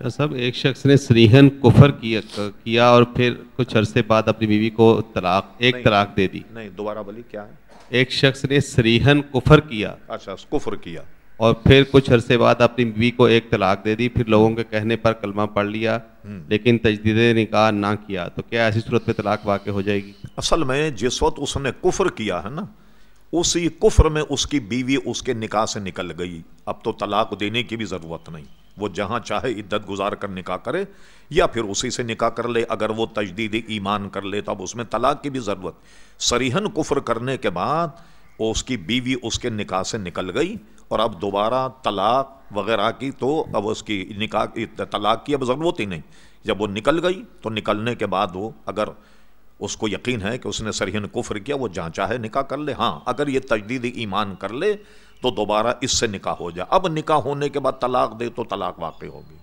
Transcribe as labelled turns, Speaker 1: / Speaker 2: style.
Speaker 1: شاہ صاحب ایک شخص نے سریحن کفر کیا اور پھر کچھ عرصے بعد اپنی بیوی کو طلاق ایک۔ طلاق دے دی۔
Speaker 2: نہیں دوبارہ بولی کیا ہے؟
Speaker 1: ایک شخص نے سریحن کفر کیا۔
Speaker 2: اچھا کفر کیا۔
Speaker 1: اور پھر کچھ عرصے بعد اپنی بیوی کو ایک طلاق دے دی۔ پھر لوگوں کے کہنے پر کلمہ پڑھ لیا لیکن تجدید نکاح نہ کیا۔ تو کیا ایسی صورت میں طلاق واقع ہو جائے گی؟
Speaker 2: اصل میں جس وقت اس نے کفر کیا ہے نا اسی کفر میں اس کی بیوی اس کے نکاح سے نکل گئی۔ اب تو طلاق دینے کی بھی ضرورت نہیں۔ وہ جہاں چاہے عدت گزار کر نکاح کرے یا پھر اسی سے نکاح کر لے، اگر وہ تجدید ایمان کر لے تو اب اس میں طلاق کی بھی ضرورت۔ سریحن کفر کرنے کے بعد اس کی بیوی اس کے نکاح سے نکل گئی اور اب دوبارہ طلاق وغیرہ کی تو اب اس کی نکاح طلاق کی اب ضرورت ہی نہیں۔ جب وہ نکل گئی تو نکلنے کے بعد وہ اگر اس کو یقین ہے کہ اس نے سرحن کفر کیا، وہ جہاں چاہے نکاح کر لے۔ ہاں اگر یہ تجدید ایمان کر لے تو دوبارہ اس سے نکاح ہو جائے۔ اب نکاح ہونے کے بعد طلاق دے تو طلاق واقع ہوگی۔